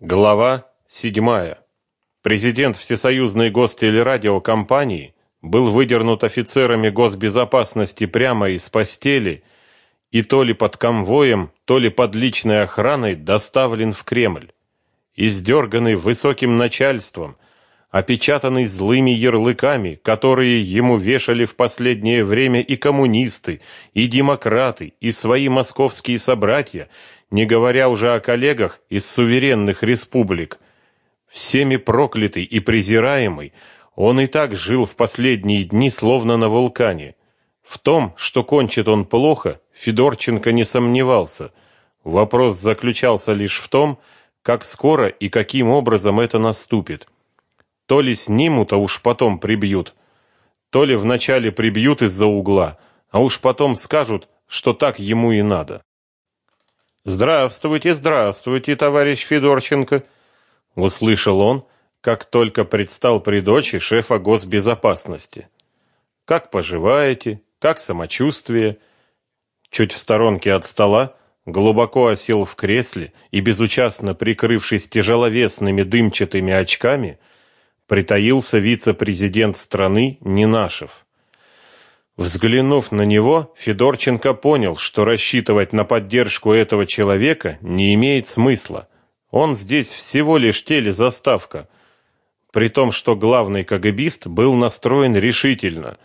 Глава 7. Президент Всесоюзной гостелерадиокомпании был выдернут офицерами госбезопасности прямо из постели и то ли под конвоем, то ли под личной охраной доставлен в Кремль. Издерганный высоким начальством, опечатанный злыми ярлыками, которые ему вешали в последнее время и коммунисты, и демократы, и свои московские собратья, не говоря уже о коллегах из суверенных республик. Всеми проклятый и презираемый, он и так жил в последние дни словно на вулкане. В том, что кончит он плохо, Федорченко не сомневался. Вопрос заключался лишь в том, как скоро и каким образом это наступит. То ли снимут, а уж потом прибьют, то ли вначале прибьют из-за угла, а уж потом скажут, что так ему и надо. Здравствуйте, здравствуйте, товарищ Федорченко, услышал он, как только предстал при дочи шефа госбезопасности. Как поживаете? Как самочувствие? Чуть в сторонке от стола глубоко осел в кресле и безучастно прикрывшись тяжеловесными дымчатыми очками, притаился вице-президент страны Нинашев. Взглянув на него, Федорченко понял, что рассчитывать на поддержку этого человека не имеет смысла. Он здесь всего лишь телезаставка. При том, что главный КГБист был настроен решительно.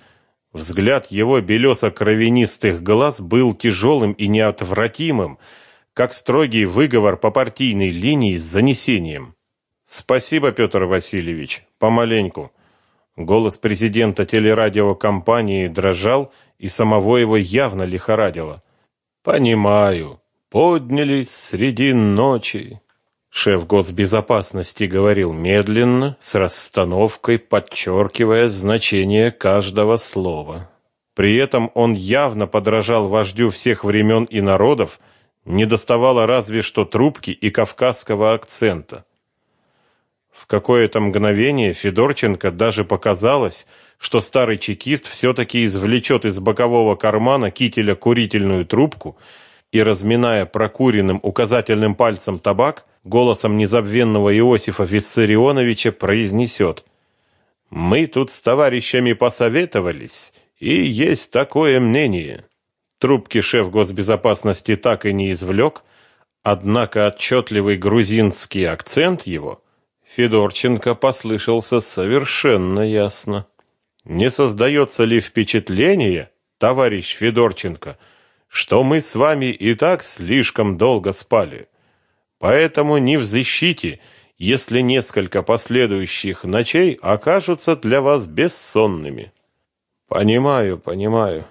Взгляд его белесо-кровянистых глаз был тяжелым и неотвратимым, как строгий выговор по партийной линии с занесением. Спасибо, Петр Васильевич. Помаленьку. Голос президента телерадиокомпании дрожал, и самого его явно лихорадило. Понимаю. Поднялись среди ночи. Шеф госбезопасности говорил медленно, с расстановкой, подчеркивая значение каждого слова. При этом он явно подражал вождю всех времен и народов, не доставало разве что трубки и кавказского акцента. В какое-то мгновение Федорченко даже показалось, что старый чекист все-таки извлечет из бокового кармана кителя курительную трубку и, разминая прокуренным указательным пальцем табак, голосом незабвенного Иосифа Виссарионовича произнесет «Мы тут с товарищами посоветовались, и есть такое мнение». Трубки шеф госбезопасности так и не извлек, однако отчетливый грузинский акцент его – Федорченко послышался совершенно ясно. Не создается ли впечатление, товарищ Федорченко, что мы с вами и так слишком долго спали? Поэтому не в защите, если несколько последующих ночей окажутся для вас бессонными. Понимаю, понимаю.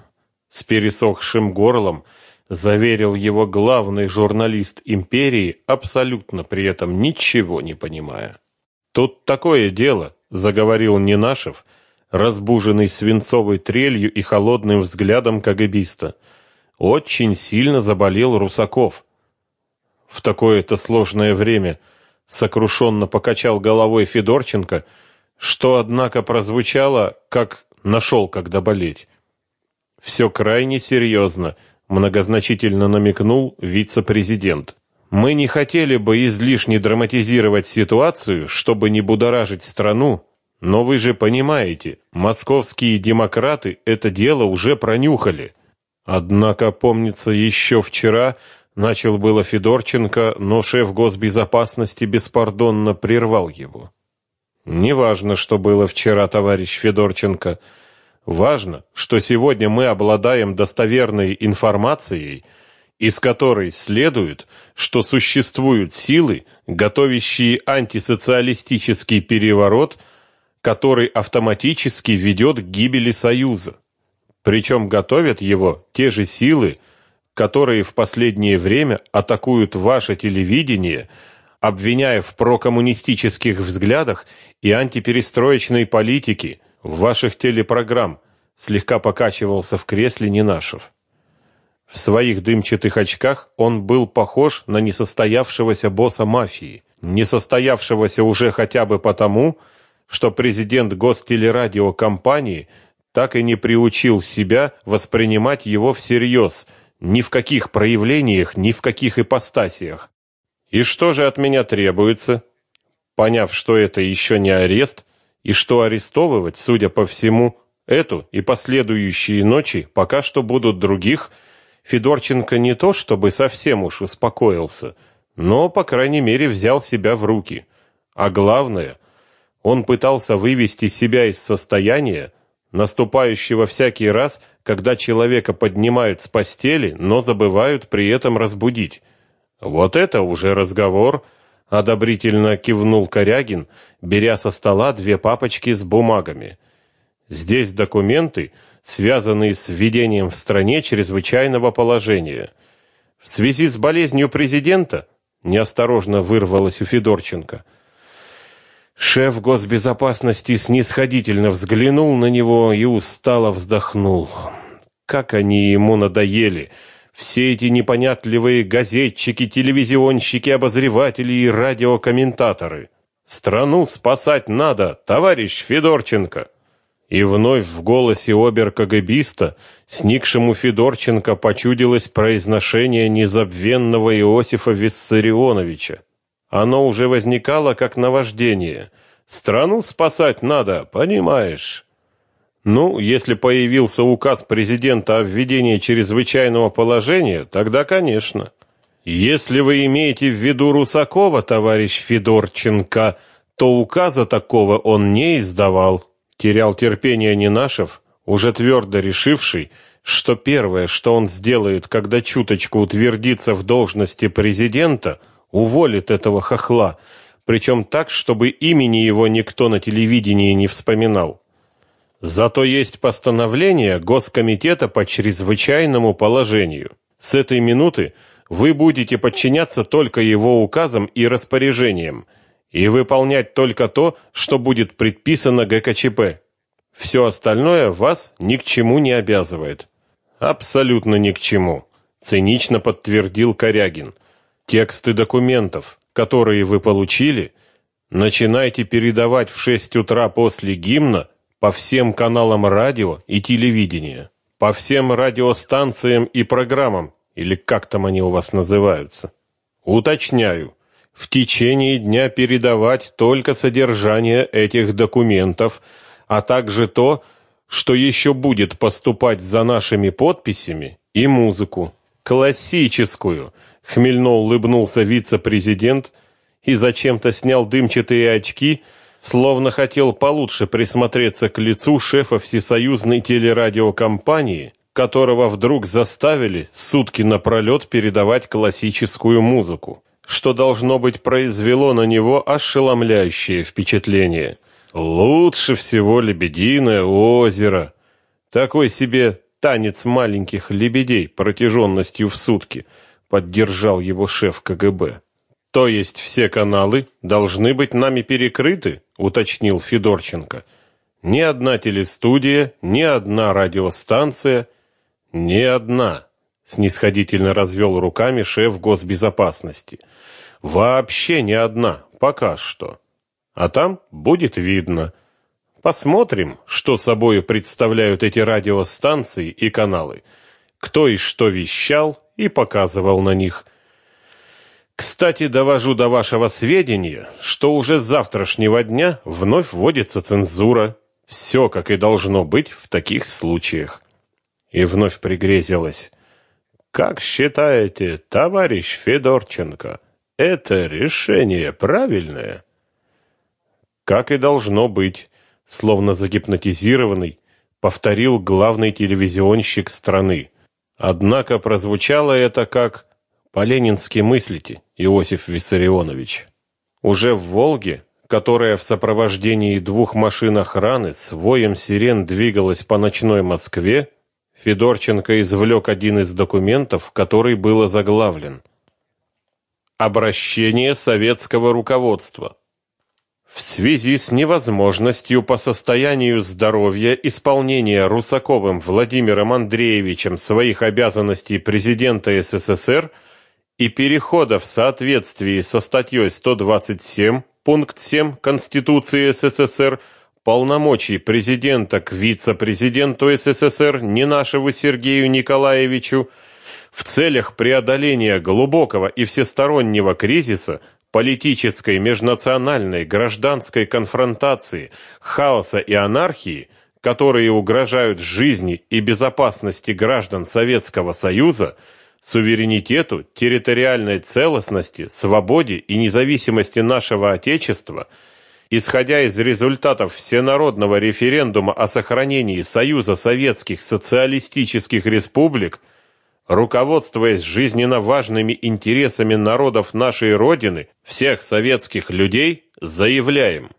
С пересохшим горлом заверил его главный журналист империи, абсолютно при этом ничего не понимая. Тут такое дело, заговорил Нинашев, разбуженный свинцовой трелью и холодным взглядом КГБиста. Очень сильно заболел Русаков. В такое-то сложное время сокрушенно покачал головой Федорченко, что однако прозвучало как нашел, когда болеть. Все крайне серьезно, многозначительно намекнул вице-президент. Мы не хотели бы излишне драматизировать ситуацию, чтобы не будоражить страну, но вы же понимаете, московские демократы это дело уже пронюхали. Однако, помнится, еще вчера начал было Федорченко, но шеф госбезопасности беспардонно прервал его. Неважно, что было вчера, товарищ Федорченко. Важно, что сегодня мы обладаем достоверной информацией – из которой следует, что существуют силы, готовящие антисоциалистический переворот, который автоматически ведет к гибели Союза. Причем готовят его те же силы, которые в последнее время атакуют ваше телевидение, обвиняя в прокоммунистических взглядах и антиперестроечной политике в ваших телепрограмм, слегка покачивался в кресле Ненашев. В своих дымчатых очках он был похож на несостоявшегося босса мафии, несостоявшегося уже хотя бы потому, что президент гостелерадиокомпании так и не приучил себя воспринимать его всерьез, ни в каких проявлениях, ни в каких ипостасиях. И что же от меня требуется? Поняв, что это еще не арест, и что арестовывать, судя по всему, эту и последующие ночи пока что будут других, Федорченко не то чтобы совсем уж успокоился, но, по крайней мере, взял себя в руки. А главное, он пытался вывести себя из состояния, наступающего всякий раз, когда человека поднимают с постели, но забывают при этом разбудить. Вот это уже разговор, одобрительно кивнул Корягин, беря со стола две папочки с бумагами. Здесь документы, связанные с введением в стране чрезвычайного положения. В связи с болезнью президента неосторожно вырвалось у Федорченко. Шеф госбезопасности снисходительно взглянул на него и устало вздохнул. Как они ему надоели! Все эти непонятливые газетчики, телевизионщики, обозреватели и радиокомментаторы. Страну спасать надо, товарищ Федорченко. И вновь в голосе обер-КГБиста, сникшему Федорченко, почудилось произношение незабвенного Иосифа Виссарионовича. Оно уже возникало как наваждение. Страну спасать надо, понимаешь? Ну, если появился указ президента о введении чрезвычайного положения, тогда, конечно. Если вы имеете в виду Русакова, товарищ Федорченко, то указа такого он не издавал. Терял терпение Нинашев, уже твердо решивший, что первое, что он сделает, когда чуточку утвердится в должности президента, уволит этого хохла, причем так, чтобы имени его никто на телевидении не вспоминал. Зато есть постановление Госкомитета по чрезвычайному положению. С этой минуты вы будете подчиняться только его указам и распоряжениям и выполнять только то, что будет предписано ГКЧП. Все остальное вас ни к чему не обязывает. Абсолютно ни к чему, цинично подтвердил Корягин. Тексты документов, которые вы получили, начинайте передавать в 6 утра после гимна по всем каналам радио и телевидения, по всем радиостанциям и программам, или как там они у вас называются. Уточняю, в течение дня передавать только содержание этих документов, а также то, что еще будет поступать за нашими подписями, и музыку. Классическую, хмельно улыбнулся вице-президент и зачем-то снял дымчатые очки, словно хотел получше присмотреться к лицу шефа всесоюзной телерадиокомпании, которого вдруг заставили сутки напролет передавать классическую музыку, что должно быть произвело на него ошеломляющее впечатление. Лучше всего лебединое озеро. Такой себе танец маленьких лебедей протяженностью в сутки, поддержал его шеф КГБ. То есть все каналы должны быть нами перекрыты, уточнил Федорченко. Ни одна телестудия, ни одна радиостанция, ни одна, снисходительно развел руками шеф госбезопасности. Вообще ни одна, пока что. А там будет видно. Посмотрим, что собою представляют эти радиостанции и каналы. Кто и что вещал и показывал на них – кстати, довожу до вашего сведения, что уже с завтрашнего дня вновь вводится цензура. Все, как и должно быть в таких случаях. И вновь пригрезилось. Как считаете, товарищ Федорченко, это решение правильное? Как и должно быть, словно загипнотизированный, повторил главный телевизионщик страны. Однако прозвучало это как по-ленински мыслите, Иосиф Виссарионович. Уже в Волге, которая в сопровождении двух машин охраны с воем сирен двигалась по ночной Москве, Федорченко извлек один из документов, который был заглавлен Обращение советского руководства. В связи с невозможностью по состоянию здоровья исполнения Русаковым Владимиром Андреевичем своих обязанностей президента СССР – и перехода в соответствии со статьей 127 пункт 7 Конституции СССР полномочий президента к вице-президенту СССР Ненашеву Сергею Николаевичу в целях преодоления глубокого и всестороннего кризиса, политической, межнациональной, гражданской конфронтации, хаоса и анархии, которые угрожают жизни и безопасности граждан Советского Союза, суверенитету, территориальной целостности, свободе и независимости нашего Отечества, исходя из результатов всенародного референдума о сохранении Союза Советских Социалистических Республик, руководствуясь жизненно важными интересами народов нашей Родины, всех советских людей, заявляем.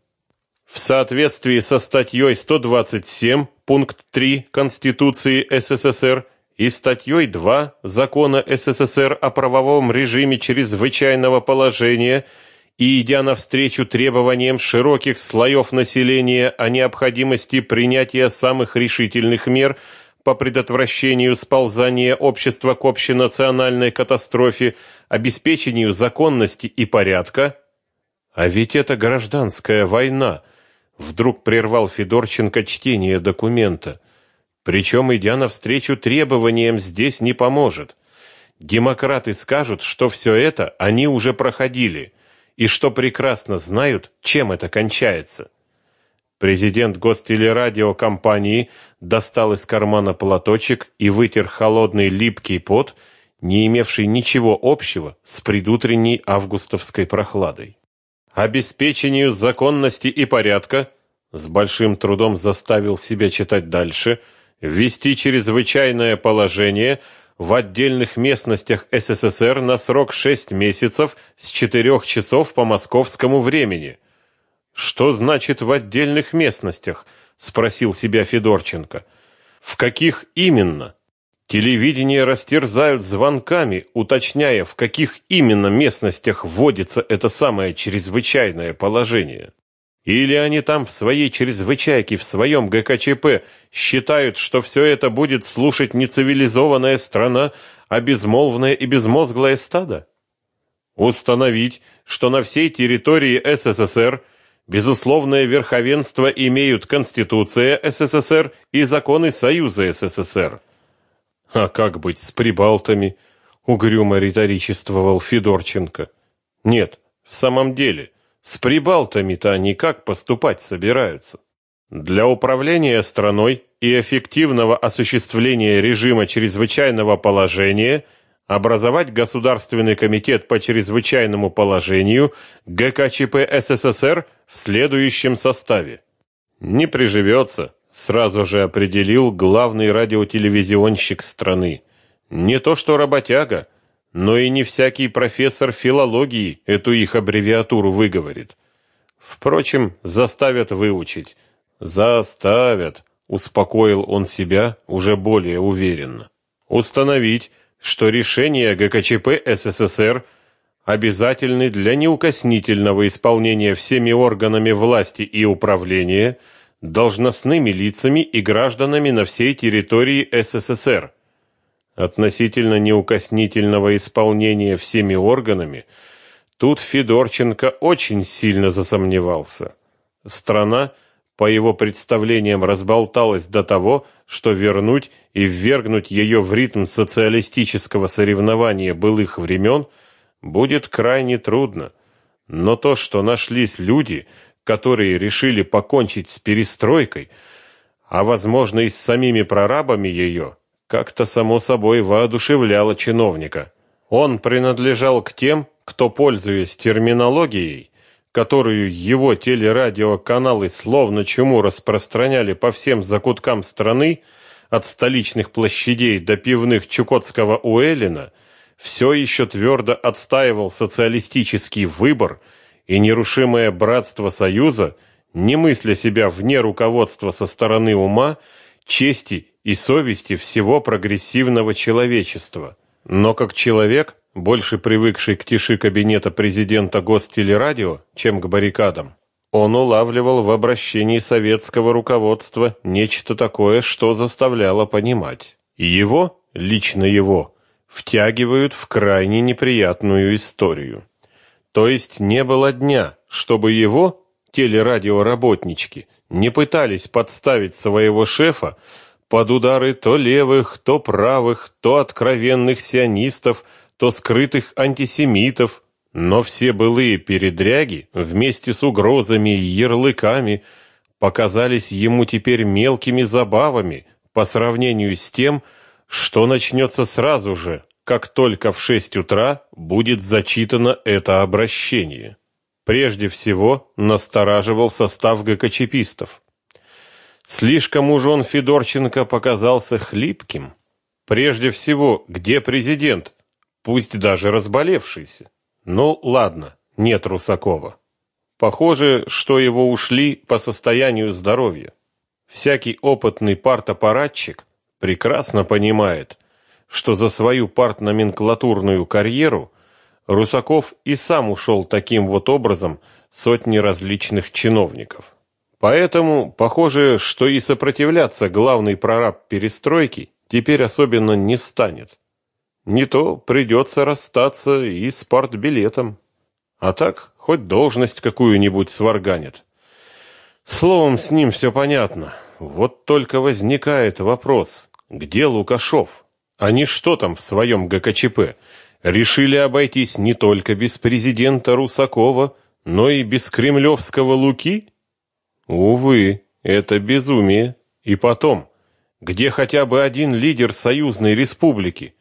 В соответствии со статьей 127, пункт 3 Конституции СССР и статьей 2 Закона СССР о правовом режиме чрезвычайного положения и идя навстречу требованиям широких слоев населения о необходимости принятия самых решительных мер по предотвращению сползания общества к общенациональной катастрофе, обеспечению законности и порядка, а ведь это гражданская война, вдруг прервал Федорченко чтение документа. Причем, идя навстречу требованиям, здесь не поможет. Демократы скажут, что все это они уже проходили, и что прекрасно знают, чем это кончается. Президент гостелерадиокомпании достал из кармана платочек и вытер холодный липкий пот, не имевший ничего общего с предутренней августовской прохладой. Обеспечению законности и порядка с большим трудом заставил себя читать дальше – ввести чрезвычайное положение в отдельных местностях СССР на срок 6 месяцев с 4 часов по московскому времени. Что значит в отдельных местностях? спросил себя Федорченко. В каких именно? Телевидение растерзают звонками, уточняя, в каких именно местностях вводится это самое чрезвычайное положение. Или они там в своей чрезвычайке, в своем ГКЧП считают, что все это будет слушать не цивилизованная страна, а безмолвное и безмозглое стадо? Установить, что на всей территории СССР безусловное верховенство имеют Конституция СССР и законы Союза СССР. А как быть с прибалтами? Угрюмо риторичествовал Федорченко. Нет, в самом деле – с прибалтами-то они как поступать собираются? Для управления страной и эффективного осуществления режима чрезвычайного положения образовать Государственный комитет по чрезвычайному положению ГКЧП СССР в следующем составе. Не приживется, сразу же определил главный радиотелевизионщик страны. Не то что работяга, но и не всякий профессор филологии эту их аббревиатуру выговорит. Впрочем, заставят выучить. Заставят, успокоил он себя уже более уверенно. Установить, что решения ГКЧП СССР обязательны для неукоснительного исполнения всеми органами власти и управления, должностными лицами и гражданами на всей территории СССР относительно неукоснительного исполнения всеми органами, тут Федорченко очень сильно засомневался. Страна, по его представлениям, разболталась до того, что вернуть и ввергнуть ее в ритм социалистического соревнования былых времен будет крайне трудно. Но то, что нашлись люди, которые решили покончить с перестройкой, а возможно и с самими прорабами ее, как-то само собой воодушевляло чиновника. Он принадлежал к тем, кто, пользуясь терминологией, которую его телерадиоканалы словно чему распространяли по всем закуткам страны, от столичных площадей до пивных Чукотского Уэллина, все еще твердо отстаивал социалистический выбор и нерушимое братство Союза, не мысля себя вне руководства со стороны ума, чести и совести всего прогрессивного человечества. Но как человек, больше привыкший к тиши кабинета президента Гостелерадио, чем к баррикадам, он улавливал в обращении советского руководства нечто такое, что заставляло понимать. И его, лично его, втягивают в крайне неприятную историю. То есть не было дня, чтобы его телерадиоработнички не пытались подставить своего шефа под удары то левых, то правых, то откровенных сионистов, то скрытых антисемитов, но все былые передряги вместе с угрозами и ярлыками показались ему теперь мелкими забавами по сравнению с тем, что начнется сразу же, как только в шесть утра будет зачитано это обращение. Прежде всего настораживал состав ГКЧПистов. Слишком уж он Федорченко показался хлипким. Прежде всего, где президент? Пусть даже разболевшийся. Ну, ладно, нет Русакова. Похоже, что его ушли по состоянию здоровья. Всякий опытный партаппаратчик прекрасно понимает, что за свою партноменклатурную карьеру Русаков и сам ушел таким вот образом сотни различных чиновников. Поэтому похоже, что и сопротивляться главный прораб перестройки теперь особенно не станет. Не то придется расстаться и с партбилетом. А так, хоть должность какую-нибудь сварганит. Словом, с ним все понятно. Вот только возникает вопрос, где Лукашов? Они что там в своем ГКЧП? Решили обойтись не только без президента Русакова, но и без кремлевского Луки? Увы, это безумие. И потом, где хотя бы один лидер союзной республики?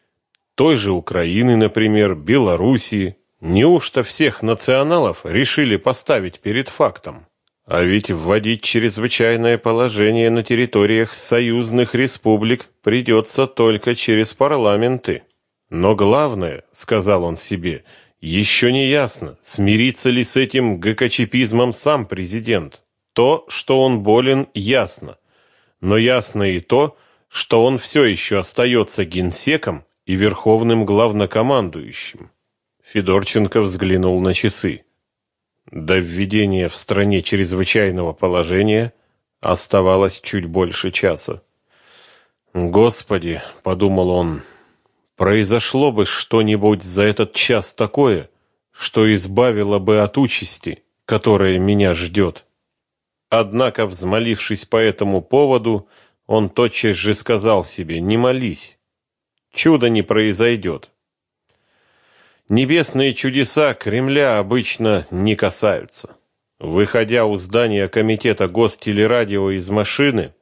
Той же Украины, например, Белоруссии. Неужто всех националов решили поставить перед фактом? А ведь вводить чрезвычайное положение на территориях союзных республик придется только через парламенты. Но главное, сказал он себе, еще не ясно, смирится ли с этим ГКЧПизмом сам президент. То, что он болен, ясно. Но ясно и то, что он все еще остается генсеком и верховным главнокомандующим. Федорченко взглянул на часы. До введения в стране чрезвычайного положения оставалось чуть больше часа. Господи, подумал он, произошло бы что-нибудь за этот час такое, что избавило бы от участи, которая меня ждет. Однако, взмолившись по этому поводу, он тотчас же сказал себе: "Не молись. Чудо не произойдет. Небесные чудеса Кремля обычно не касаются. Выходя у здания комитета Гостелерадио из машины,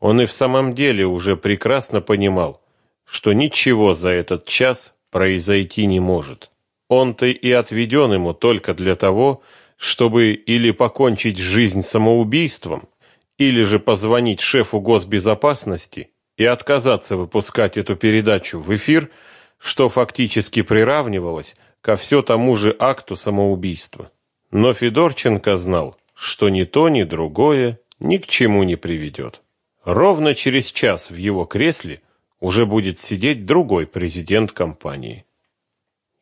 он и в самом деле уже прекрасно понимал, что ничего за этот час произойти не может. Он-то и отведен ему только для того, чтобы или покончить жизнь самоубийством, или же позвонить шефу госбезопасности и отказаться выпускать эту передачу в эфир – что фактически приравнивалось ко все тому же акту самоубийства. Но Федорченко знал, что ни то, ни другое ни к чему не приведет. Ровно через час в его кресле уже будет сидеть другой президент компании.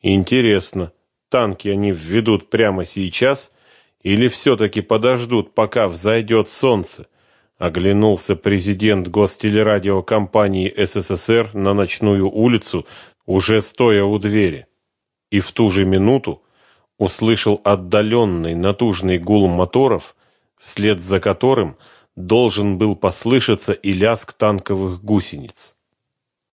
Интересно, танки они введут прямо сейчас или все-таки подождут, пока взойдет солнце? Оглянулся президент гостелерадиокомпании СССР на ночную улицу уже стоя у двери, и в ту же минуту услышал отдаленный натужный гул моторов, вслед за которым должен был послышаться и лязг танковых гусениц.